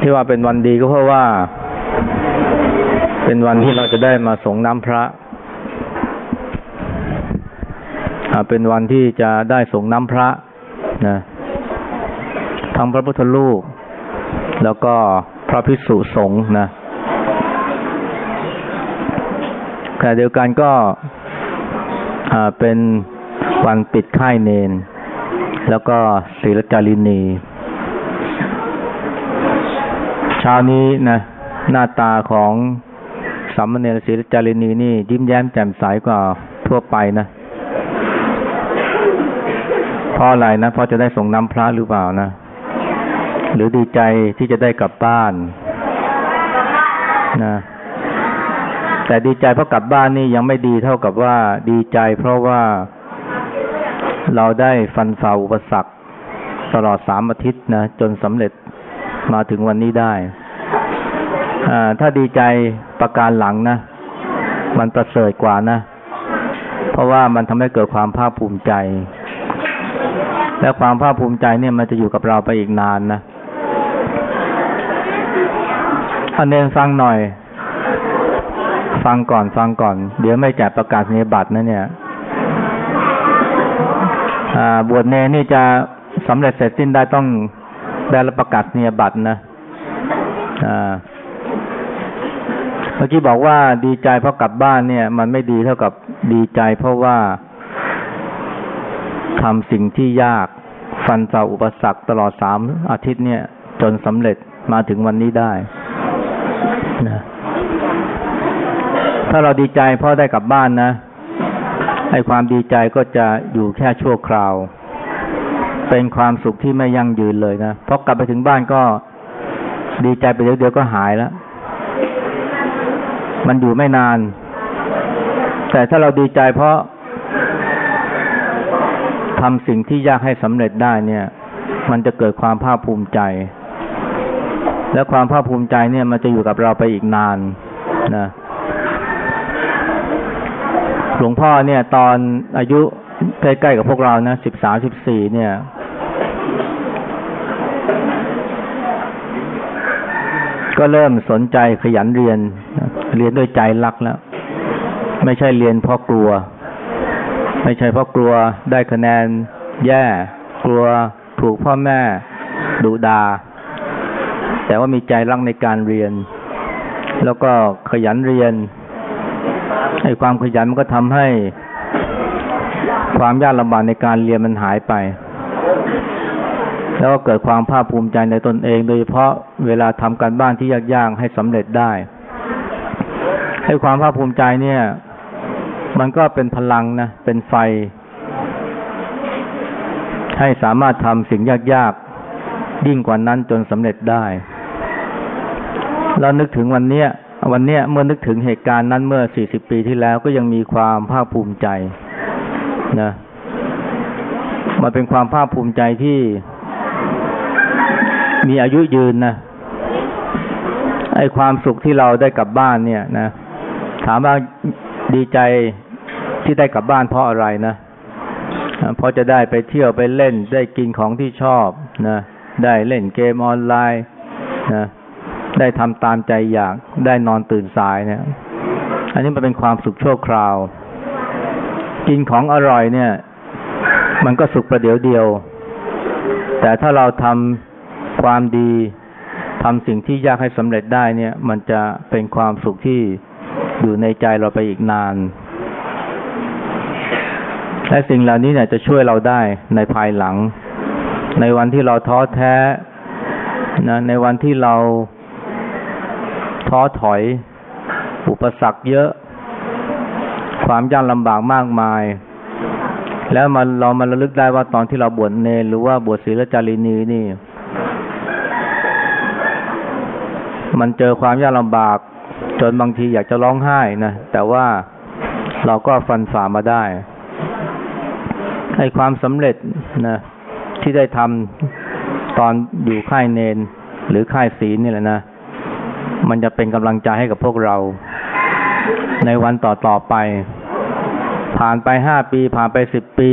ที่ว่าเป็นวันดีก็เพราะว่า เป็นวันที่เราจะได้มาสงน้ำพระเป็นวันที่จะได้สงน้ำพระนะทั้งพระพุทธรูป แล้วก็พระภิกษุสงฆ์นะขณะเดียวกันก็เป็นวันปิดค่ายเนน แล้วก็ศีลจารินี ช้านี้นะหน้าตาของสามเณรศีลจารินีนี่ ยิ้มแย้มแจ่มใสกว่าทั่วไปนะเพราะอะไรนะเพราะจะได้ส่งน้ำพระหรือเปล่านะ หรือดีใจที่จะได้กลับบ้านนะแต่ดีใจเพราะกลับบ้านนี่ยังไม่ดีเท่ากับว่าดีใจเพราะว่าเราได้ฟันฝ่าอุปสรรคตลอดสามอาทิตย์นะจนสำเร็จ มาถึงวันนี้ได้ถ้าดีใจประการหลังนะ มันประเสริฐกว่านะ เพราะว่ามันทำให้เกิดความภาคภูมิใจ และความภาคภูมิใจเนี่ยมันจะอยู่กับเราไปอีกนานนะอันเนนฟังหน่อย ฟังก่อนฟังก่อน เดี๋ยวไม่แจกประกาศนียบัตรนะเนี่ยบวชเนรนี่จะสำเร็จเสร็จสิ้นได้ต้อง ได้รับประกาศนียบัตรนะอ่าเมื่อกี้บอกว่าดีใจเพราะกลับบ้านเนี่ย มันไม่ดีเท่ากับดีใจเพราะว่าทำสิ่งที่ยากฟันเฝ่าอุปสรรคตลอดสามอาทิตย์เนี่ย จนสำเร็จมาถึงวันนี้ได้นะถ้าเราดีใจเพราะได้กลับบ้านนะไอ้ความดีใจก็จะอยู่แค่ชั่วคราว เป็นความสุขที่ไม่ยั่งยืนเลยนะเพราะกลับไปถึงบ้านก็ดีใจไปเดี๋ยวเดียวก็หายแล้ว มันอยู่ไม่นาน แต่ถ้าเราดีใจเพราะทำสิ่งที่ยากให้สำเร็จได้เนี่ย มันจะเกิดความภาคภูมิใจ และความภาคภูมิใจเนี่ย มันจะอยู่กับเราไปอีกนานนะหลวงพ่อเนี่ย ตอนอายุใกล้ๆกับพวกเรานะสิบสามสิบสี่เนี่ย ก็เริ่มสนใจขยันเรียน เรียนด้วยใจรักแล้ว ไม่ใช่เรียนเพราะกลัว ไม่ใช่เพราะกลัวได้คะแนนแย่ กลัวถูกพ่อแม่ดุดา แต่ว่ามีใจรักในการเรียน แล้วก็ขยันเรียนไอ้ความขยันมันก็ทำให้ความยากลำบากในการเรียนมันหายไป แล้วก็เกิดความภาคภูมิใจในตนเอง โดยเฉพาะเวลาทำการบ้านที่ยากๆให้สำเร็จได้ ให้ความภาคภูมิใจเนี่ย มันก็เป็นพลังนะ เป็นไฟ ให้สามารถทำสิ่งยากๆยิ่งกว่านั้นจนสำเร็จได้ เรานึกถึงวันเนี้ยวันเนี้ยเมื่อนึกถึงเหตุการณ์นั้นเมื่อ 40 ปีที่แล้วก็ยังมีความภาคภูมิใจนะ มันเป็นความภาคภูมิใจที่ มีอายุยืนนะไอความสุขที่เราได้กลับบ้านเนี่ยนะ ถามว่าดีใจที่ได้กลับบ้านเพราะอะไรนะเพราะจะได้ไปเที่ยวไปเล่นได้กินของที่ชอบนะได้เล่นเกมออนไลน์นะได้ทำตามใจอยากได้นอนตื่นสายเนี่ย อันนี้มันเป็นความสุขชั่วคราว กินของอร่อยเนี่ย มันก็สุขประเดี๋ยวเดียว แต่ถ้าเราทำ ความดีทำสิ่งที่ยากให้สำเร็จได้เนี่ย มันจะเป็นความสุขที่อยู่ในใจเราไปอีกนาน และสิ่งเหล่านี้เนี่ยจะช่วยเราได้ในภายหลัง ในวันที่เราท้อแท้นะในวันที่เราท้อถอย อุปสรรคเยอะ ความยากลำบากมากมาย แล้วมันเรามาระลึกได้ว่าตอนที่เราบวชเนรหรือว่าบวชศีลจารีนีนี่ มันเจอความยากลำบาก จนบางทีอยากจะร้องไห้นะแต่ว่าเราก็ฟันฝ่ามาได้ให้ความสำเร็จนะที่ได้ทำตอนอยู่ค่ายเนน หรือค่ายศีลนี่แหละนะมันจะเป็นกำลังใจให้กับพวกเรา ในวันต่อต่อไป ผ่านไปห้าปี ผ่านไปสิบปี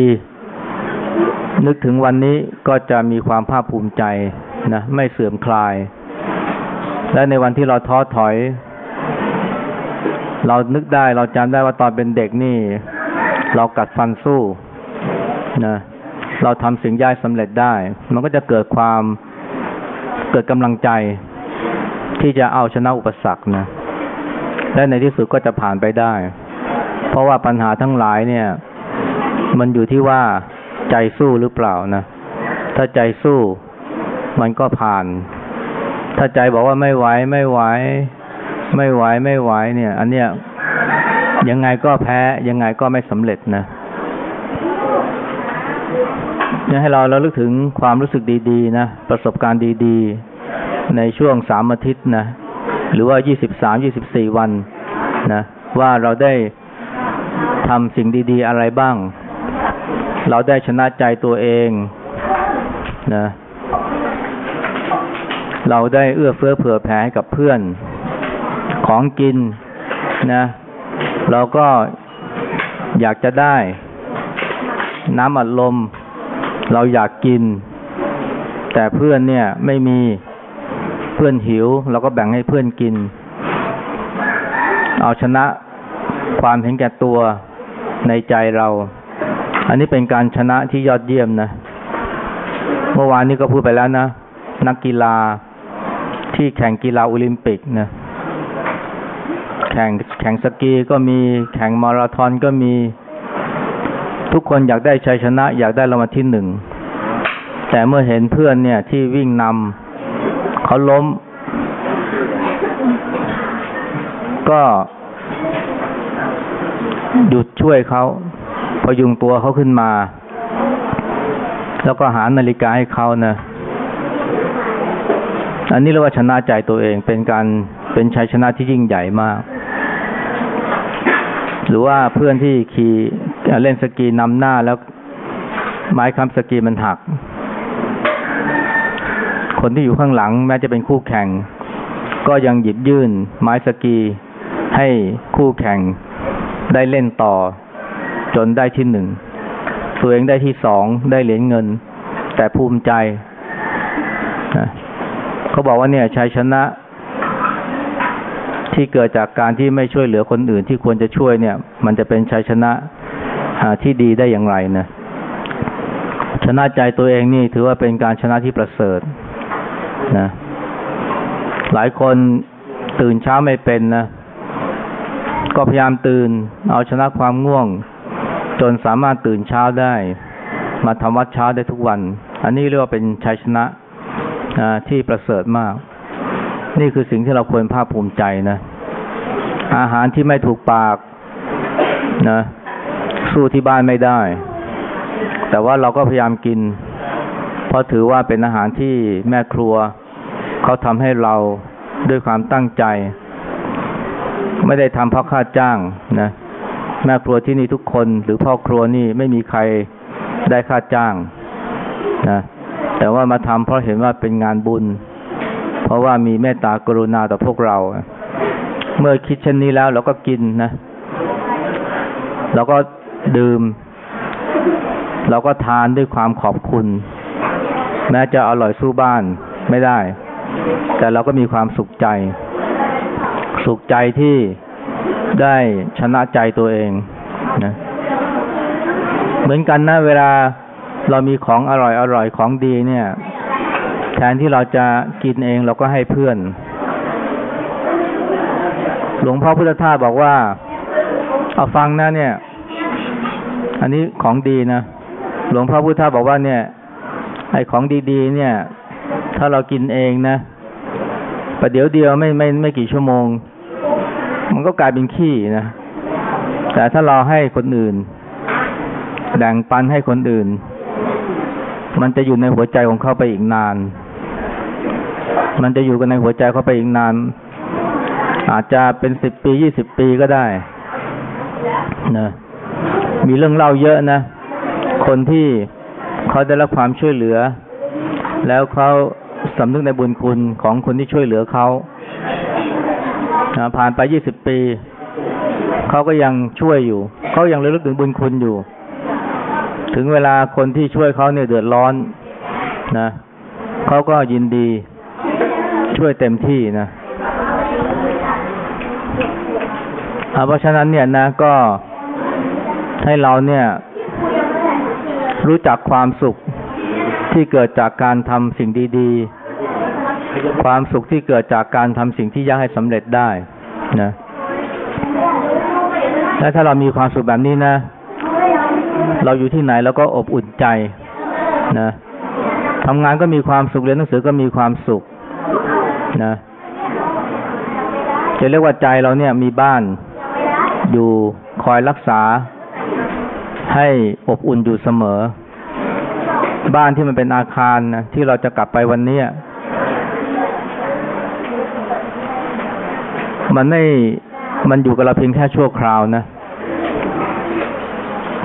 นึกถึงวันนี้ก็จะมีความภาคภูมิใจนะไม่เสื่อมคลาย และในวันที่เราท้อถอย เรานึกได้เราจำได้ว่าตอนเป็นเด็กนี่ เรากัดฟันสู้นะเราทำสิ่งยายสำเร็จได้ มันก็จะเกิดความเกิดกำลังใจ ที่จะเอาชนะอุปสรรคนะและในที่สุดก็จะผ่านไปได้ เพราะว่าปัญหาทั้งหลายเนี่ย มันอยู่ที่ว่าใจสู้หรือเปล่านะ ถ้าใจสู้มันก็ผ่าน ถ้าใจบอกว่าไม่ไหวไม่ไหว ไม่ไหวไม่ไหวเนี่ย อันเนี้ยยังไงก็แพ้ยังไงก็ไม่สำเร็จนะเนี่ยให้เราเราลึกถึงความรู้สึกดีๆ นะ ประสบการณ์ดีๆ ในช่วงสามอาทิตย์นะ หรือว่ายี่สิบสามยี่สิบสี่วันนะ ว่าเราได้ทำสิ่งดี ๆ อะไรบ้าง เราได้ชนะใจตัวเองนะ เราได้เอื้อเฟื้อเผื่อแผ่กับเพื่อนของกินนะ เราก็อยากจะได้ น้ำอัดลม เราอยากกิน แต่เพื่อนเนี่ยไม่มีเพื่อนหิว เราก็แบ่งให้เพื่อนกิน เอาชนะความเห็นแก่ตัวในใจเรา อันนี้เป็นการชนะที่ยอดเยี่ยมนะ เมื่อวานนี้ก็พูดไปแล้วนะ นักกีฬา ที่แข่งกีฬาโอลิมปิกนะแข่งแข่งสกีก็มีแข่งมาราธอนก็มี ทุกคนอยากได้ชัยชนะ อยากได้รางวัลที่หนึ่ง แต่เมื่อเห็นเพื่อนเนี่ย ที่วิ่งนำเขาล้ม ก็หยุดช่วยเขาพยุงตัวเขาขึ้นมา แล้วก็หานาฬิกาให้เขานะ อันนี้เรียกว่าชนะใจตัวเองเป็นการเป็นชัยชนะที่ยิ่งใหญ่มาก หรือว่าเพื่อนที่ขี่เล่นสกีนำหน้าแล้วไม้ค้ำสกีมันหัก คนที่อยู่ข้างหลัง แม้จะเป็นคู่แข่ง ก็ยังหยิบยื่น ไม้สกีให้คู่แข่งได้เล่นต่อ จนได้ที่หนึ่ง ตัวเองได้ที่สองได้เหรียญเงิน แต่ภูมิใจนะ เขาบอกว่าเนี่ยชัยชนะ ที่เกิดจากการที่ไม่ช่วยเหลือคนอื่นที่ควรจะช่วยเนี่ย มันจะเป็นชัยชนะที่ดีได้อย่างไรนะชนะใจตัวเองนี่ถือว่าเป็นการชนะที่ประเสริฐนะหลายคนตื่นเช้าไม่เป็นนะ ก็พยายามตื่น เอาชนะความง่วง จนสามารถตื่นเช้าได้ มาทำวัดเช้าได้ทุกวัน อันนี้เรียกว่าเป็นชัยชนะ ที่ประเสริฐมาก นี่คือสิ่งที่เราควรภาคภูมิใจนะ อาหารที่ไม่ถูกปากนะสู้ที่บ้านไม่ได้ แต่ว่าเราก็พยายามกิน เพราะถือว่าเป็นอาหารที่แม่ครัว เขาทำให้เราด้วยความตั้งใจ ไม่ได้ทำเพราะค่าจ้างนะแม่ครัวที่นี่ทุกคนหรือพ่อครัวนี่ไม่มีใครได้ค่าจ้างนะ แต่ว่ามาทำเพราะเห็นว่าเป็นงานบุญ เพราะว่ามีเมตตากรุณาต่อพวกเรา เมื่อคิดเช่นนี้แล้วเราก็กินนะ เราก็ดื่ม เราก็ทานด้วยความขอบคุณ แม้จะอร่อยสู้บ้านไม่ได้ แต่เราก็มีความสุขใจ สุขใจที่ได้ชนะใจตัวเองนะ เหมือนกันนะเวลา เรามีของอร่อยอร่อยของดีเนี่ย แทนที่เราจะกินเองเราก็ให้เพื่อน หลวงพ่อพุทธทาสบอกว่าเอาฟังนะเนี่ย อันนี้ของดีนะ หลวงพ่อพุทธทาสบอกว่าเนี่ย ไอ้ของดีๆ เนี่ย ถ้าเรากินเองนะประเดี๋ยวเดียวไม่ไม่ไม่กี่ชั่วโมง มันก็กลายเป็นขี้นะ แต่ถ้าเราให้คนอื่นแบ่งปันให้คนอื่น มันจะอยู่ในหัวใจของเขาไปอีกนาน มันจะอยู่กันในหัวใจเขาไปอีกนาน อาจจะเป็นสิบปียี่สิบปีก็ได้นะมีเรื่องเล่าเยอะนะ คนที่เขาได้รับความช่วยเหลือ แล้วเขาสำนึกในบุญคุณของคนที่ช่วยเหลือเขาผ่านไปยี่สิบปี เขาก็ยังช่วยอยู่ เขายังระลึกถึงบุญคุณอยู่ ถึงเวลาคนที่ช่วยเขาเนี่ยเดือดร้อนนะเขาก็ยินดีช่วยเต็มที่นะเพราะฉะนั้นเนี่ยนะก็ให้เราเนี่ย รู้จักความสุขที่เกิดจากการทำสิ่งดีๆ ความสุขที่เกิดจากการทำสิ่งที่ยากให้สำเร็จได้นะและถ้าเรามีความสุขแบบนี้นะ เราอยู่ที่ไหนแล้วก็อบอุ่นใจนะทำงานก็มีความสุขเรียนหนังสือก็มีความสุขนะจะเรียกว่าใจเราเนี่ยมีบ้านอยู่คอยรักษา ให้อบอุ่นอยู่เสมอ บ้านที่มันเป็นอาคารนะที่เราจะกลับไปวันนี้มันไม่มันอยู่กับเราเพียงแค่ชั่วคราวนะ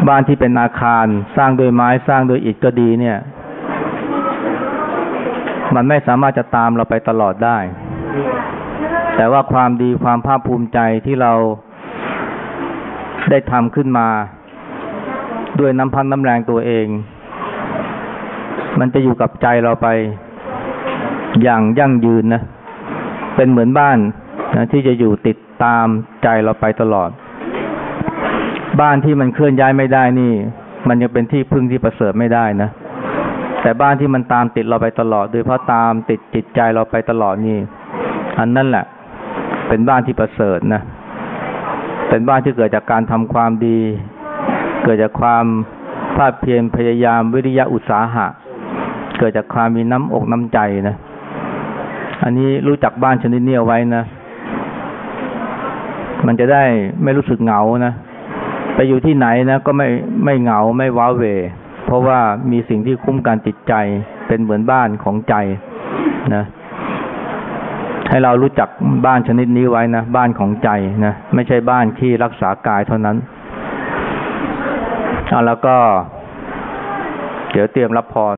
บ้านที่เป็นอาคารสร้างโดยไม้สร้างโดยอิฐก็ดีเนี่ย มันไม่สามารถจะตามเราไปตลอดได้ แต่ว่าความดีความภาคภูมิใจที่เราได้ทำขึ้นมา ด้วยน้ำพันน้ำแรงตัวเอง มันจะอยู่กับใจเราไปอย่างยั่งยืนนะ เป็นเหมือนบ้านนะที่จะอยู่ติดตามใจเราไปตลอด บ้านที่มันเคลื่อนย้ายไม่ได้นี่ มันยังเป็นที่พึ่งที่ประเสริฐไม่ได้นะ แต่บ้านที่มันตามติดเราไปตลอด โดยเพราะตามติดจิตใจเราไปตลอดนี่ อันนั่นแหละ เป็นบ้านที่ประเสริฐนะ เป็นบ้านที่เกิดจากการทำความดี เกิดจากความภาคเพียรพยายามวิริยะอุตสาหะ เกิดจากความมีน้ำอกน้ำใจนะ อันนี้รู้จักบ้านชนิดนี้เอาไว้นะ มันจะได้ไม่รู้สึกเหงานะ ไปอยู่ที่ไหนนะก็ไม่ไม่เหงาไม่ว้าเว เพราะว่ามีสิ่งที่คุ้มกันจิตใจเป็นเหมือนบ้านของใจนะให้เรารู้จักบ้านชนิดนี้ไว้นะ บ้านของใจนะ ไม่ใช่บ้านที่รักษากายเท่านั้นเอาแล้วก็ เดี๋ยวเตรียมรับพร